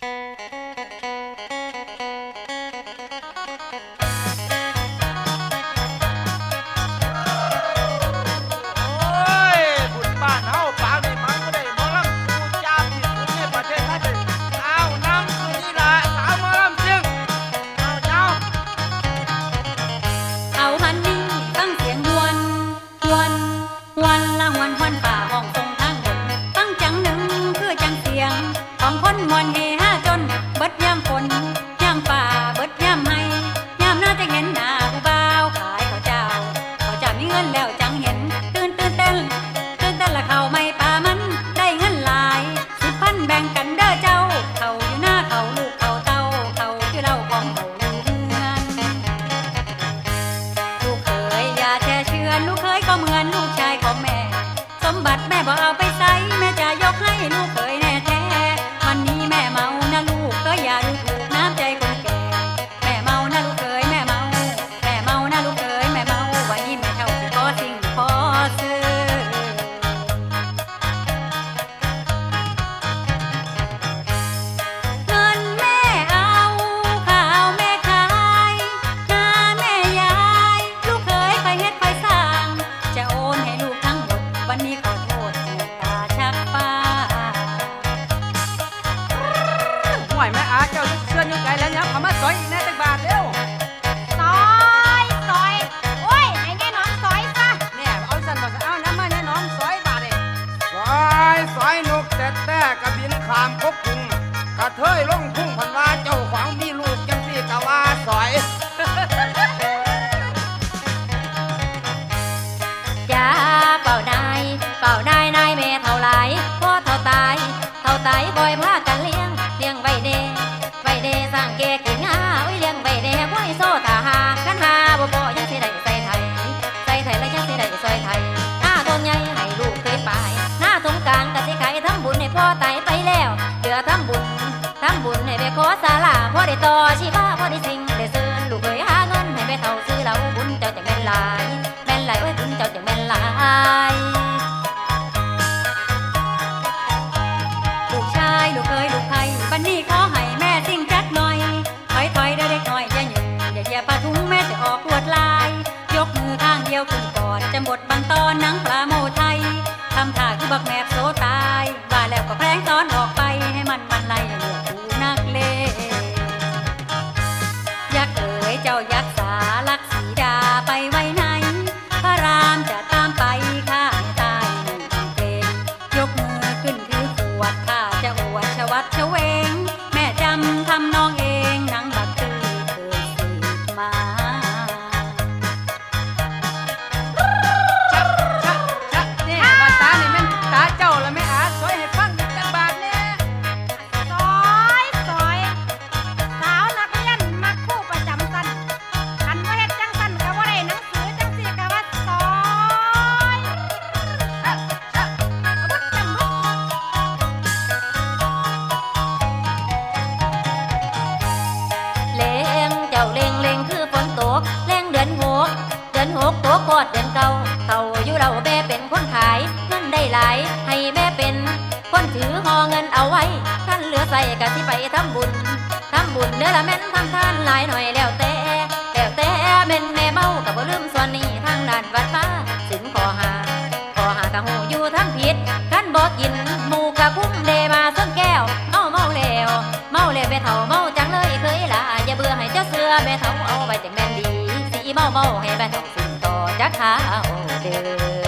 โกันเด้อเจ้า เขาอยู่หน้าเขาลูกเขาเต้าเขาคือเราของเขาอยู่เฮือนลูกเคยอย่าแช่เชือนลูกเคยก็เหมือนลูกชายของแม่ สมบัติแม่บอกเอาไปใส่แม่จะยกให้ลูกเคย ห่วยแม่อาเจ้าเชื่อนอยู่ไกลแล้วเนี่ยเขามาสอยอีกแน่จักบาทเร็วซอยซอยโอ้ยไอ้แน่นอนซอยซะเนี่ยเอาสั่นบอกเอาน้ำมาแน่น้องสอยบาทเองสอยสอยนกแต่แต่กระบินขามพกคุงกระเทยลงพุ่งพันว่าเจ้า ชีวะพ่อได้สิ่งได้เซินลูกเคยหาเงินให้แม่เท่าซื้อเหล้าบุญเจ้าจะแม่นหลายแม่นหลายโอ้ยบุญเจ้าจะแม่นหลายลูกชายลูกเคยลูกไทยบันนี้ขอให้แม่สิ่งจักหน่อยถอยถอยได้เด็กหน่อยอย่าหยุ่งอย่าเหยียบผ้าถุงแม่จะออกลวดลาย ยกมือข้างเดียวขึ้นก่อนจำบทบางตอนนังปลาโมไทยทำท่าคือบักแมบโซตายว่าแล้วก็แพลงตอนออก ยเจ้ายักษ์สาลักสีดาไปไว้ไหน พระรามจะตามไปข้างใต้ยหนึ่งเพลงยกมือขึ้นถือขวดข้าจะอวดชวัดเว อดเดือนเก่าเขาอยู่เราแม่เป็นคนขายเงินได้หลาย ให้แม่เป็น คนถือห่อเงินเอาไว้ท่านเหลือใส่กะที่ไปทำบุญทำบุญเด้อละแม่นทำทานหลายหน่อยแล้วแต่ เฒ่า